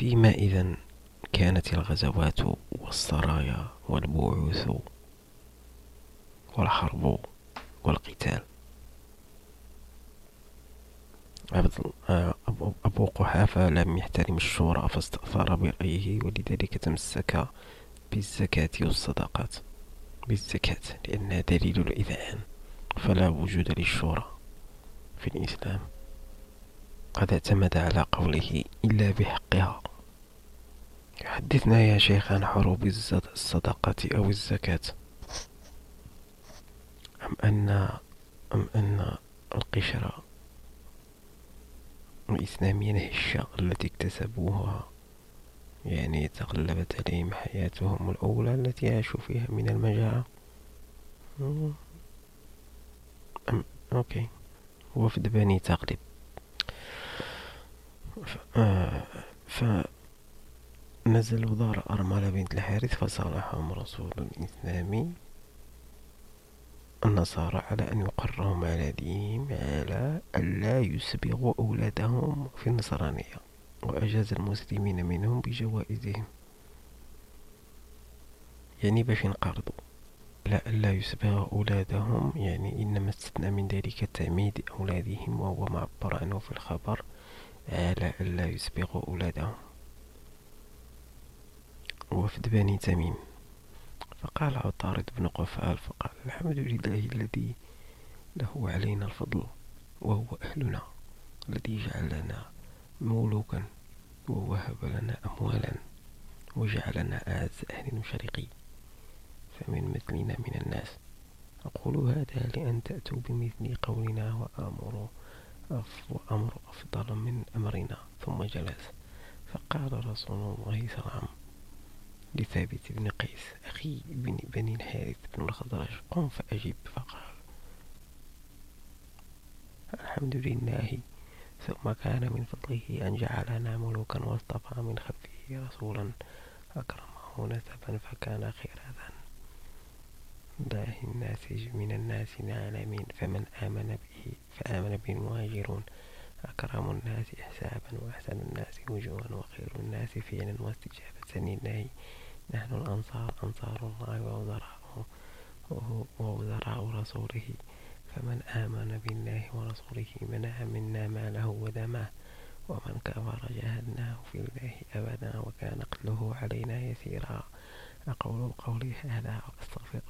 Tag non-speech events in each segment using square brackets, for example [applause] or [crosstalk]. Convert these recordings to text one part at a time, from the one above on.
فيما إذا كانت الغزوات والسرايا والبعوث والحرب والقتال. أبو قحافة لم يحترم الشورى فاستأثر برأيه ولذلك تمسك بالزكاة والصدقات. بالزكاة لأنها دليل الإذعان فلا وجود للشورى في الإسلام. قد اعتمد على قوله إلا بحقها. حدثنا يا شيخ عن حروب الصدقة أو الزكاة. أم أن أم أن القشرة الإسلامية الهشة التي اكتسبوها يعني تقلبت عليهم حياتهم الأولى التي عاشوا فيها من المجاعة. أم أوكي. وفد بني تغلب. ف... فنزلوا دار أرملة بنت الحارث فصالحهم رسول الإسلام النصارى على أن يقرهم على دينهم على ألا يسبغوا أولادهم في النصرانية وأجاز المسلمين منهم بجوائزهم. يعني باش ينقرضوا. لا ألا يسبغ أولادهم يعني إنما استثنى من ذلك تعميد أولادهم وهو معبر عنه في الخبر على ألا يسبغوا أولادهم. وفد بني تميم. فقال عطارد بن قفال فقال الحمد لله الذي له علينا الفضل وهو أهلنا الذي جعلنا مولوكا ووهب لنا أموالا وجعلنا أعز أهل مشرقي فمن مثلنا من الناس. أقول هذا لأن تأتوا بمثل قولنا وأمر وأمر أفضل من أمرنا ثم جلس. فقال رسول الله صلى الله عليه وسلم لثابت بن قيس أخي بن بني الحارث بن الخضرج قم فأجب فقال الحمد لله ثم كان من فضله أن جعلنا ملوكا واصطفى من خلفه رسولا أكرمه نسبا فكان خيرا داه الناس من الناس العالمين فمن آمن به فآمن به المهاجرون أكرم الناس إحسابا وأحسن الناس وجوها وخير الناس فعلا واستجابة لله نحن الأنصار أنصار الله ووزراء ووزراء رسوله. فمن آمن بالله ورسوله منع منا ماله ودمه ومن كفر جاهدناه في الله أبدا وكان قتله علينا يسيرا. أقول قولي هذا وأستغفر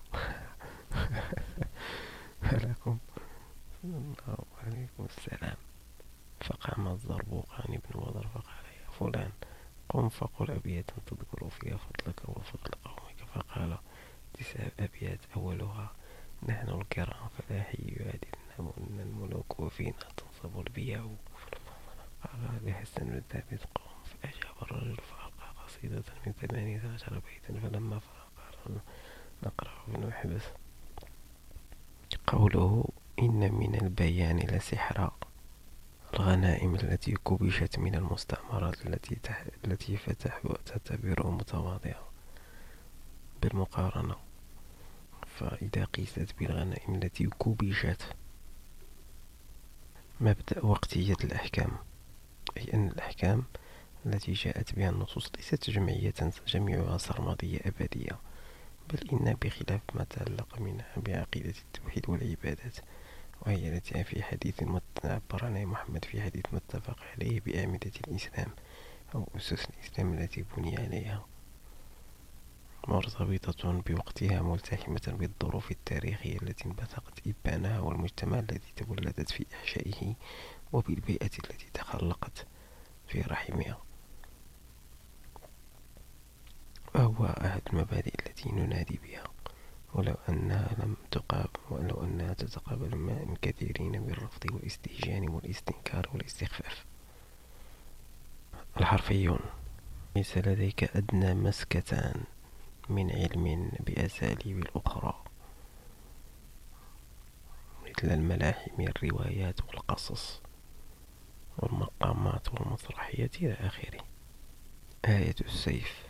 فلكم الله. [laughs] عليكم السلام فقام الزربوقان بن وضر فقال يا فلان قم فقل أبيات تذكر فيها فضلك وفضل قومك. فقال تسع أبيات أولها. نحن الكرام فلا حي يعادلنا وإن الملوك وفينا تنصب البياء قال لحسن بن ثابت قوم فأجاب الرجل فألقى قصيدة من ثمانية عشر بيتا فلما فرق قال نقرأ ابن محبس قوله إن من البيان لسحرا. الغنائم التي كبشت من المستعمرات التي تح... التي فتح تعتبر متواضعة بالمقارنة. فإذا قيست بالغنائم التي كبشت مبدأ وقتية الأحكام أي أن الأحكام التي جاءت بها النصوص ليست جمعية جميعها سرمدية أبدية بل إن بخلاف ما تعلق منها بعقيدة التوحيد والعبادات وهي التي في حديث عبر عنها محمد في حديث متفق عليه بأعمدة الإسلام أو أسس الإسلام التي بني عليها. مرتبطة بوقتها ملتحمة بالظروف التاريخية التي انبثقت إبانها والمجتمع الذي تولدت في إحشائه وبالبيئة التي تخلقت في رحمها. وهو أحد المبادئ التي ننادي بها. ولو أنها لم تقابل ولو أنها تتقابل مع كثيرين بالرفض والاستهجان والاستنكار والاستخفاف. الحرفيون ليس لديك أدنى مسكتان من علم بأساليب الأخرى. مثل الملاحم الروايات والقصص والمقامات والمسرحيات إلى آخره. آية السيف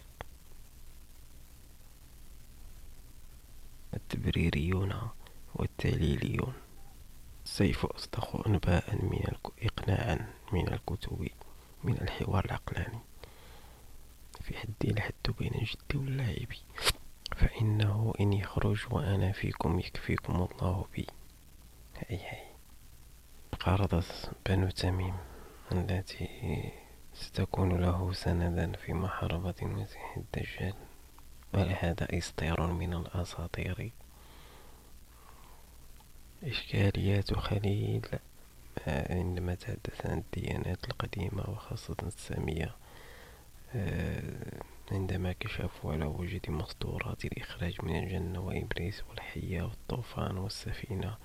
التبريريون والتعليليون السيف أصدق أنباء من إقناعا من الكتب من الحوار العقلاني. في حدي الحد بين جدي واللاعبي فإنه إن يخرج وأنا فيكم يكفيكم الله بي. هاي هاي. قارضت بنو تميم التي ستكون له سندا في محاربة المسيح الدجال. وهذا إصدار من الأساطير إشكاليات خليل عندما تحدث عن الديانات القديمة وخاصة السامية آه، عندما كشفوا على وجود مصدورات الإخراج من الجنة وإبليس والحية والطوفان والسفينة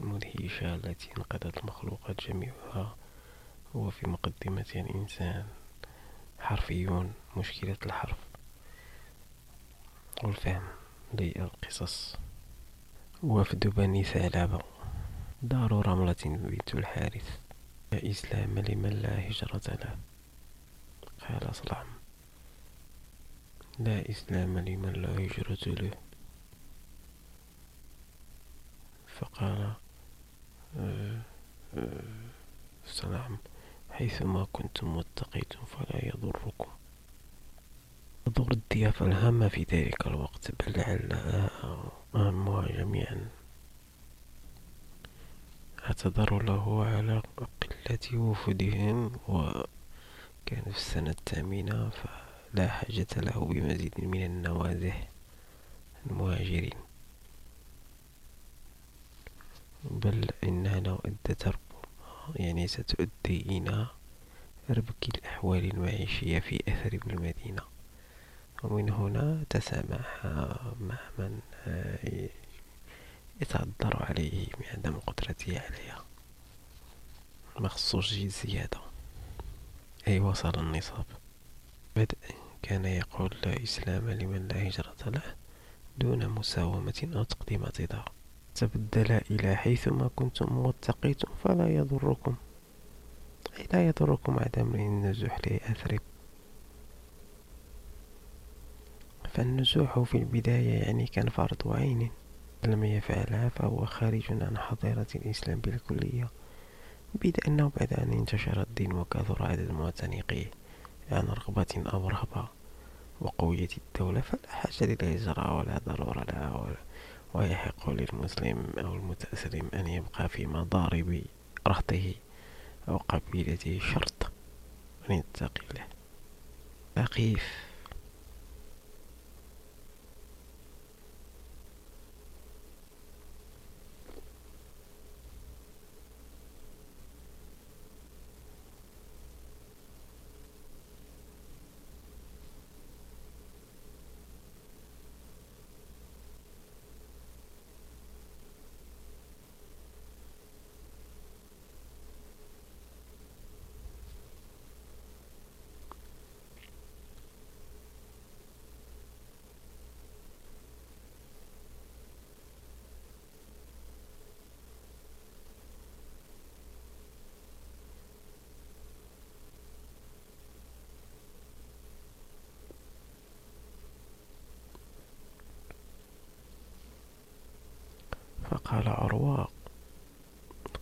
المدهشة التي انقذت المخلوقات جميعها هو في مقدمتها الإنسان. حرفيون مشكلة الحرف. والفهم للقصص وفد بني ثعلبة. دار رملة بنت الحارث. لا إسلام لمن لا هجرة له؟ قال صلعم لا إسلام لمن لا هجرة له. فقال أه أه صلعم حيثما كنتم واتقيتم فلا يضركم. تضر الضيافة الهامة في ذلك الوقت بل لعلها أهمها جميعا اعتذروا له على قلة وفودهم وكان في السنة الثامنة فلا حاجة له بمزيد من النوازح المهاجرين. بل إنها لو أدت يعني ستؤدي إلى ربك الأحوال المعيشية في أثر المدينة. ومن هنا تسامح مع من يتعذر عليه بعدم قدرته عليها. مخصوص زيادة. أي وصل النصاب. بدء. كان يقول لا إسلام لمن لا هجرة له دون مساومة أو تقديم اعتذار. تبدل إلى حيثما كنتم واتقيتم فلا يضركم. أي لا يضركم عدم النزوح لأثرب فالنزوح في البداية يعني كان فرض عين لم يفعلها فهو خارج عن حظيرة الإسلام بالكلية بيد أنه بعد أن انتشر الدين وكثر عدد معتنقيه عن رغبة أو رهبة وقوية الدولة فلا حاجة للهجرة ولا ضرورة لها ويحق للمسلم أو المتأسلم أن يبقى في مضارب رهطه أو قبيلته شرط أن يتقي له. سقيف فقال عروة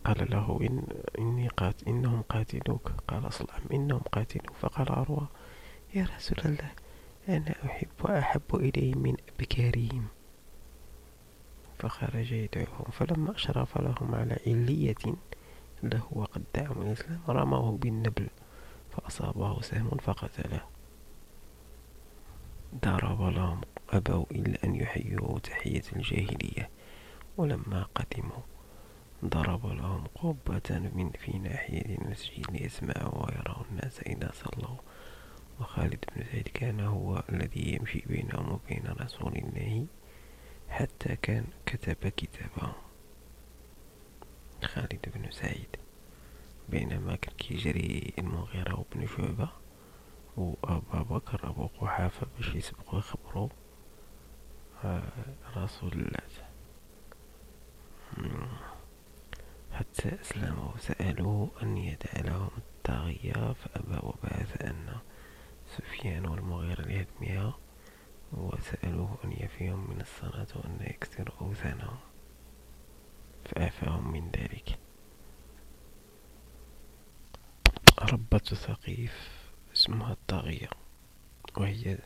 قال له إن إني قات إنهم قاتلوك. قال صلعم إنهم قاتلوك. فقال عروة يا رسول الله أنا أحب وأحب إليه من أبكارهم فخرج يدعوهم. فلما أشرف لهم على علية له وقد دعوا الإسلام رموه بالنبل فأصابه سهم فقتله. ضرب لهم أبوا إلا أن يحيوه تحية الجاهلية. ولما قدموا ضرب لهم قبة من في ناحية المسجد ليسمعوا ويروا الناس إذا صلوا. وخالد بن زيد كان هو الذي يمشي بينهم وبين رسول الله حتى كان كتب كتابه خالد بن سعيد بينما كان كيجري المغيرة وابن شعبة وأبا بكر أبو قحافة باش يسبقوا يخبروا آه، رسول الله. حتى أسلموا سألوه أن يدع لهم الطاغية فأبى وبعث أن سفيان والمغيرة ليهدمها وسألوه أن يفيهم من الصلاة وأن يكسروا أوثانهم فأعفاهم من ذلك. ربة ثقيف اسمها الطاغية وهي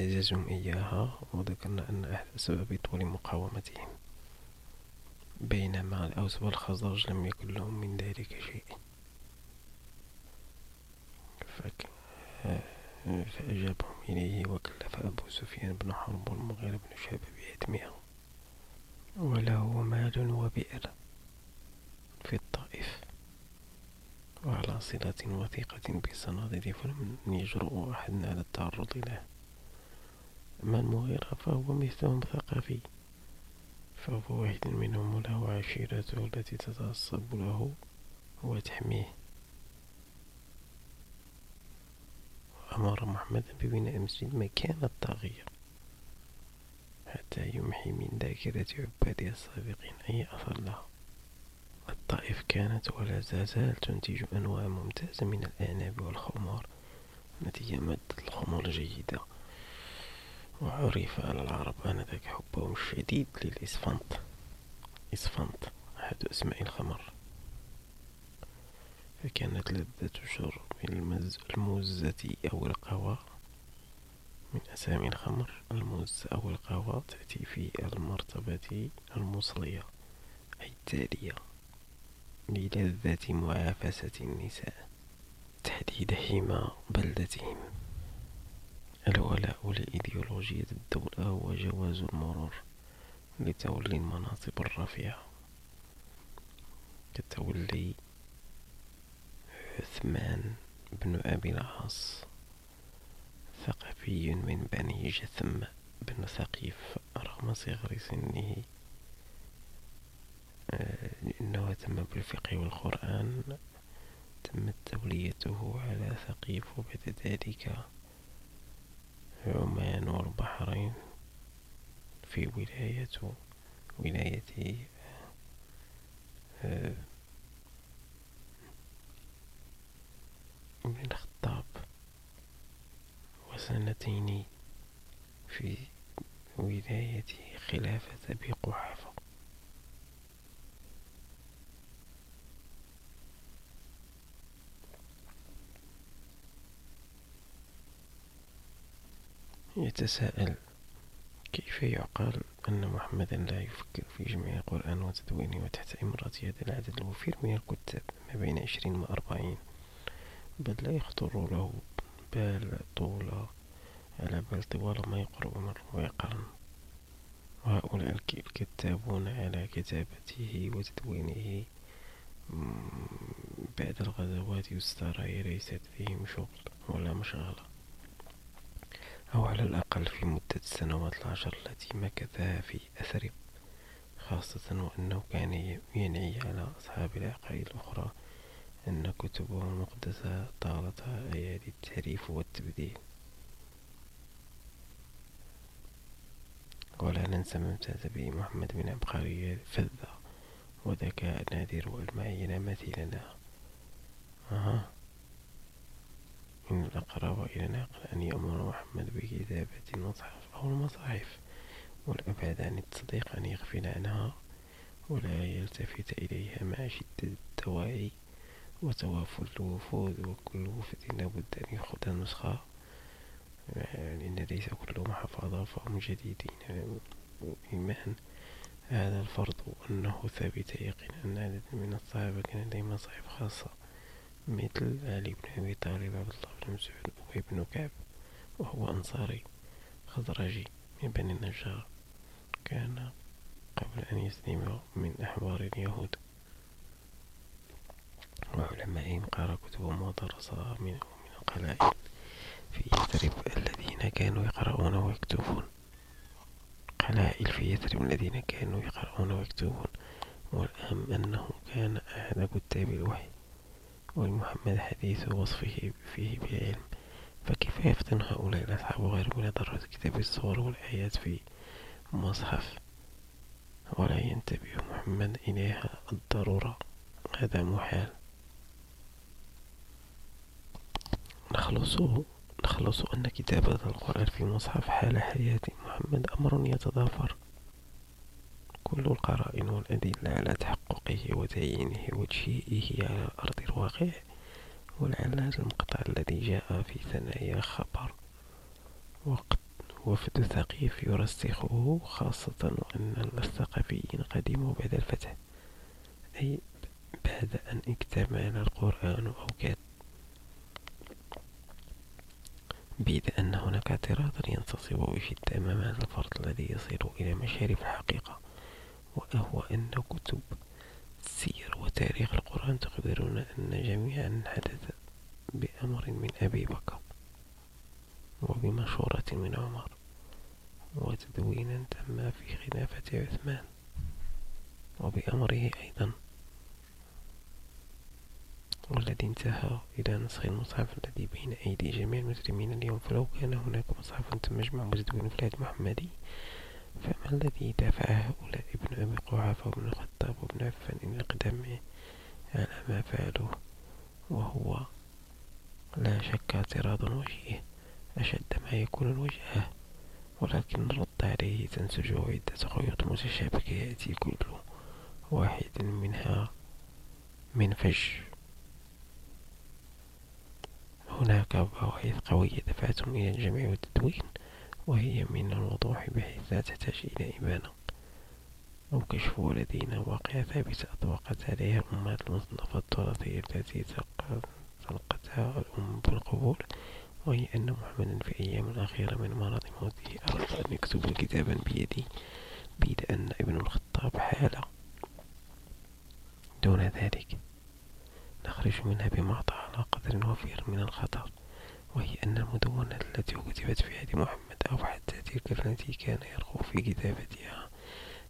إعجازهم إياها وذكرنا أن أحد أسباب طول مقاومتهم. بينما الأوس والخزرج لم يكن لهم من ذلك شيء. فأجابهم إليه وكلف أبو سفيان بن حرب والمغيرة بن شعبة بإتمها وله مال وبئر في الطائف. وعلى صلة وثيقة بالصناديد فلم يجرؤ أحد على التعرض له. أما المغيرة فهو مثلهم ثقافي فهو واحد منهم وله عشيرته التي تتعصب له وتحميه. أمر محمدا ببناء مسجد مكان الطاغية حتى يمحي من ذاكرة عباده السابقين أي أثر لها الطائف كانت ولا تزال تنتج أنواع ممتازة من الأعناب والخمار التي هي مادة الخمور الجيدة. وعرف على العرب آنذاك حبهم الشديد للإسفنط إسفنط أحد أسماء الخمر. فكانت لذة شرب المزة أو القهوة. من أسامي الخمر الموز أو القهوة تأتي في المرتبة المصلية أي التالية. للذة معافسة النساء تحديد حمى بلدتهم الولاء لإيديولوجية الدولة هو جواز المرور لتولي المناصب الرفيعة. كتولي عثمان بن أبي العاص ثقفي من بني جثم بن ثقيف رغم صغر سنه. لأنه اهتم بالفقه والقرآن تمت توليته على ثقيف وبعد ذلك عمان والبحرين في ولاية ولاية ابن الخطاب وسنتين في ولاية خلافة أبي قحافة. يتساءل كيف يعقل أن محمدا لا يفكر في جمع القرآن وتدوينه وتحت إمرة هذا العدد الوفير من الكتاب ما بين عشرين وأربعين بل لا يخطر له بال طول على بال طوال ما يقرب من ربع قرن. وهؤلاء الكتابون على كتابته وتدوينه بعد الغزوات والسرايا ليست فيهم شغل ولا مشغلة. أو على الأقل في مدة السنوات العشر التي مكثها في أثر خاصة وأنه كان ينعي على أصحاب العقائد الأخرى أن كتبه المقدسة طالتها أيادي التحريف والتبديل. ولا ننسى ما امتاز به محمد من عبقرية فذة وذكاء نادر والمعينة مثيل أها. إن الأقرب إلى أن يأمر محمد بكتابة المصحف أو المصاحف والأبعد عن التصديق أن يغفل عنها ولا يلتفت إليها مع شدة التوعي وتوافد الوفود وكل وفد لابد أن يأخذ نسخة لأن ليس كل محافظة فهم جديدين إيمان. هذا الفرض أنه ثابت يقينا أن عدد من الصحابة كان لديهم مصاحف خاصة مثل علي بن أبي طالب عبد الله. بن مسعود أبي بن كعب وهو أنصاري خزرجي من بني النجار. كان قبل أن يسلم من أحبار اليهود. وعلمائهم قرأ كتبهم ودرسها من من القلائل في يثرب الذين كانوا يقرؤون ويكتبون. قلائل في يثرب الذين كانوا يقرؤون ويكتبون. والأهم أنه كان أحد كتاب الوحي. ولمحمد حديث وصفه فيه بالعلم فكيف يفتن هؤلاء الأصحاب غير من دراسة كتاب الصور والآيات في مصحف؟ ولا ينتبه محمد إليها الضرورة هذا محال. نخلص نخلص أن كتابة القرآن في مصحف حال حياة محمد أمر يتضافر. كل القرائن والأدلة على تحققه وتعيينه وتشيئه على أرض الواقع ولعل هذا المقطع الذي جاء في ثنايا الخبر وقت وفد ثقيف يرسخه خاصة وأن الثقفيين قدموا بعد الفتح أي بعد أن اكتمل القرآن أو كاد بيد أن هناك اعتراضا ينتصب بشدة أمام هذا الفرض الذي يصل إلى مشارف الحقيقة وهو أن كتب السير وتاريخ القرآن تخبرنا أن جميعا حدث بأمر من أبي بكر وبمشورة من عمر وتدوينا تم في خلافة عثمان وبأمره أيضا والذي انتهى إلى نسخ المصحف الذي بين أيدي جميع المسلمين اليوم. فلو كان هناك مصحف تم مجمع مزدون في المحمدي فما الذي دفع هؤلاء ابن أبي قحافة وابن الخطاب وابن عفان إلى القدم على ما فعلوه وهو لا شك اعتراض وجيه أشد ما يكون الوجهه ولكن الرد عليه تنسج عدة خيوط متشابكة يأتي كل واحد منها من فج. هناك بواعث قوية دفعتهم إلى الجمع والتدوين وهي من الوضوح بحيث لا تحتاج إلى إبانة أو كشف لدينا واقع ثابتة أطبقت عليها الأمهات المصنفة التراثية التي تلقتها الأم بالقبول وهي أن محمدا في أيام الأخيرة من مرض موته أراد أن يكتب كتابا بيدي بيد أن ابن الخطاب حال دون ذلك. نخرج منها بمعطى على قدر وفير من الخطر وهي أن المدونة التي كتبت في عهد محمد أو حتى تلك التي كان يرغب في كتابتها.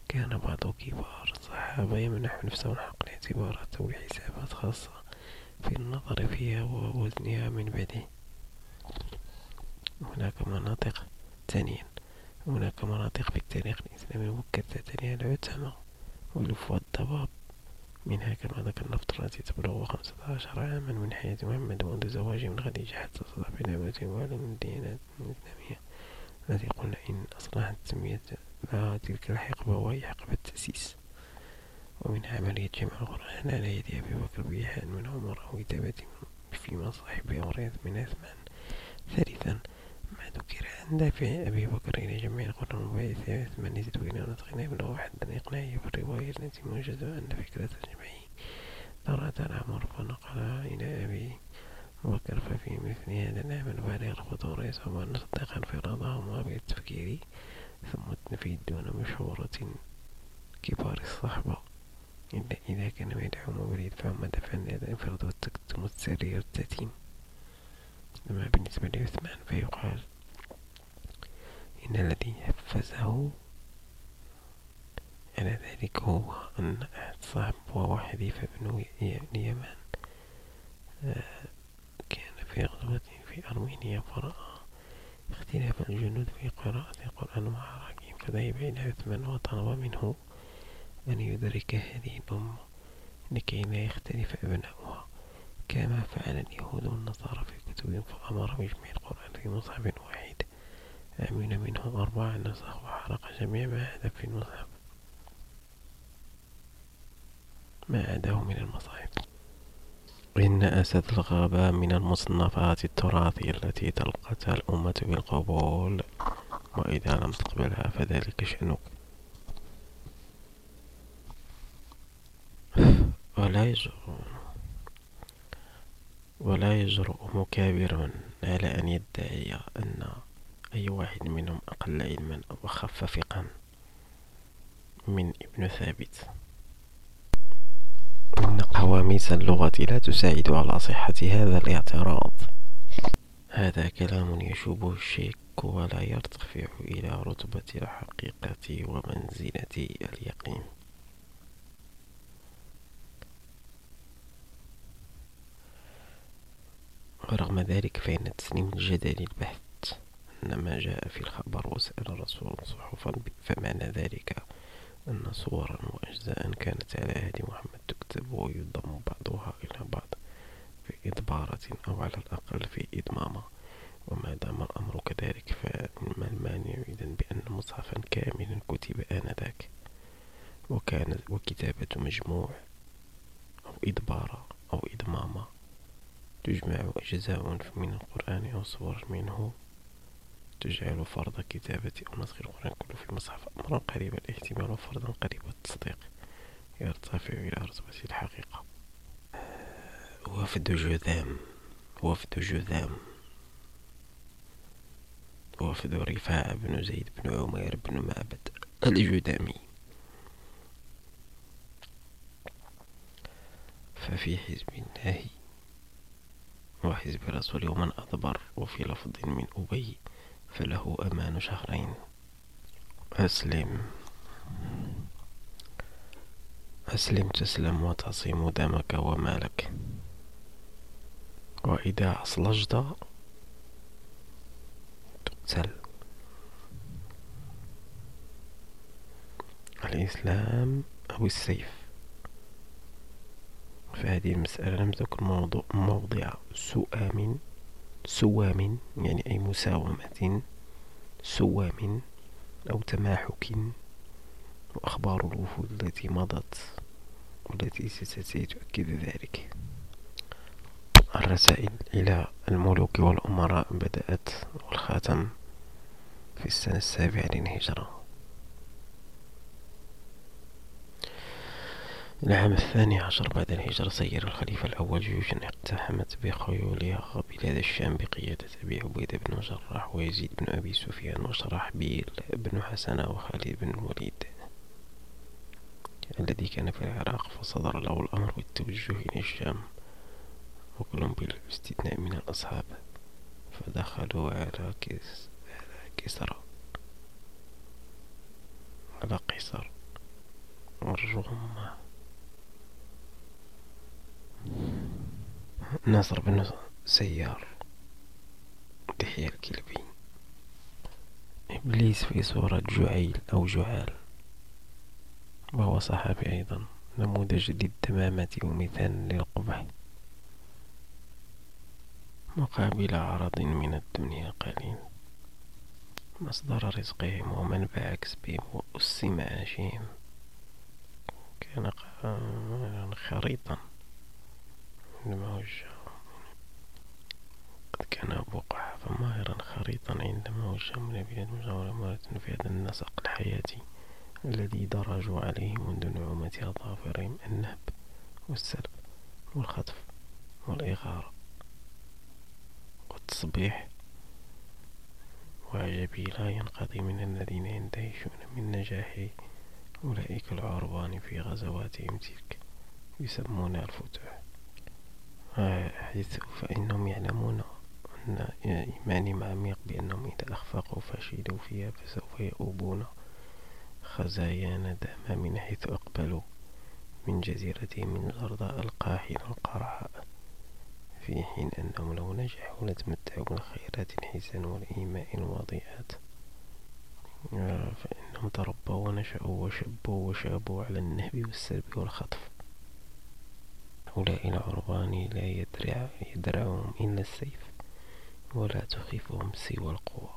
كان بعض كبار الصحابة يمنح نفسه الحق لاعتبارات أو لحسابات خاصة في النظر فيها ووزنها من بعده. هناك مناطق ثانيا هناك مناطق في التاريخ الإسلامي المبكر تعتنيها العتمة واللف والضباب. منها كما ذكرنا في التي تبلغ خمسة عشر عاما من حياة محمد منذ زواجه من خديجة حتى صدى بنعمته وعلم الديانات الإسلامية. التي قلنا إن أصلها تسميت لها تلك الحقبة وهي حقبة التأسيس. ومن عملية جمع القرآن على يد أبي بكر بإيحاء من عمر وكتابة في مصاحب أوريث من عثمان. ثالثا ما ذكر عن دافع أبي بكر إلى جميع القرآن وبعث عثمان لتدوين ونطقنا ابن واحد إقناعه في الرواية التي موجدة أن فكرة الجمعي طرأت على عمر فنقلها إلى أبي بكر ففي مثل هذا العمل بالغ الخطورة يصعب أن نصدق انفرادهما بالتفكير ثم التنفيذ دون مشورة كبار الصحبة إلا إذا كان يدعو بريد فهم دفعا الانفراد والتكتم السري والتتيم أما بالنسبة لعثمان فيقال إن الذي حفزه على ذلك هو أن أحد صاحب وهو حذيفة بن اليمان آه، في غزوة في أرمينيا فرأى اختلاف الجنود في قراءة القرآن مع حركهم فذهب إلى عثمان وطلب منه أن يدرك هذه الأمة لكي لا يختلف أبناؤها. كما فعل اليهود والنصارى في كتبهم فأمر بجميع القرآن في مصحف واحد. عمل منه أربع نسخ وحرق جميع ما عدا في المصحف. ما عداه من المصاحف. إن أسد الغابة من المصنفات التراثية التي تلقتها الأمة بالقبول وإذا لم تقبلها فذلك شأنك ولا يجرؤ ولا يجرؤ مكابر على أن يدعي أن أي واحد منهم أقل علما أو أخف فقها من ابن ثابت. إن قواميس اللغة لا تساعد على صحة هذا الاعتراض. هذا كلام يشوبه الشك ولا يرتفع إلى رتبة الحقيقة ومنزلة اليقين. ورغم ذلك فإن تسليم الجدل البحث أن ما جاء في الخبر وسأل الرسول صحفا فمعنى ذلك؟ أن صورا وأجزاء كانت على عهد محمد تكتب ويضم بعضها إلى بعض في إدبارة أو على الأقل في إدمامة وما دام الأمر كذلك فما المانع إذن بأن مصحفا كاملا كتب آنذاك. وكان وكتابة مجموع أو إدبارة أو إدمامة تجمع أجزاء من القرآن أو صور منه. تجعل فرض كتابة أو نسخ القرآن كله في المصحف أمرا قريب الاحتمال وفرضا قريب التصديق. يرتفع إلى رتبة الحقيقة وفد جذام وفد جذام وفد رفاعة بن زيد بن عمير بن معبد الجذامي ففي حزب الله وحزب رسول ومن أضبر وفي لفظ من أبي فله أمان شهرين. أسلم. أسلم تسلم وتصيم دمك ومالك. وإذا أصلجت تقتل. الإسلام أو السيف. فهذه المسألة لم تكن موضوع موضع سؤام سوام يعني أي مساومة سوام أو تماحك وأخبار الوفود التي مضت والتي ستأتي تؤكد ذلك. الرسائل إلى الملوك والأمراء بدأت والخاتم في السنة السابعة للهجرة. العام الثاني عشر بعد الهجرة سير الخليفة الأول جيوشا اقتحمت بخيولها بلاد الشام بقيادة أبي عبيدة بن جراح ويزيد بن أبي سفيان وشرحبيل بن حسن وخالد بن الوليد الذي كان في العراق فصدر له الأمر بالتوجه إلى الشام وكلهم بلا استثناء من الأصحاب فدخلوا على كس على كسرى على قيصر والروم نصر بن سيار. دحية الكلبي إبليس في صورة جعيل أو جعال. وهو صحابي أيضا. نموذج للدمامة ومثال للقبح. مقابل عرض من الدنيا قليل. مصدر رزقهم ومنبع كسبهم وأس معاشهم. كان خريطا. وجه قد كان أبو قحافة ماهرا خريطا عندما وجه من البلاد مجاورة مرة في هذا النسق الحياتي الذي درجوا عليه منذ نعومة أظافرهم النهب والسلب والخطف والإغارة. والتصبيح وعجبي لا ينقضي من الذين يندهشون من نجاح أولئك العربان في غزواتهم تلك يسمون الفتوح. حيث فإنهم يعلمون أن إيمانهم عميق بأنهم إذا أخفقوا فشلوا فيها فسوف يؤوبون خزايا ندامة من حيث أقبلوا من جزيرتهم من الأرض القاحلة القرعاء في حين أنهم لو نجحوا لتمتعوا بالخيرات الحسن والإيماء الوضيئات فإنهم تربوا ونشأوا وشبوا وشابوا على النهب والسلب والخطف. هؤلاء العربان لا يدرع يدرعهم إلا السيف ولا تخيفهم سوى القوى.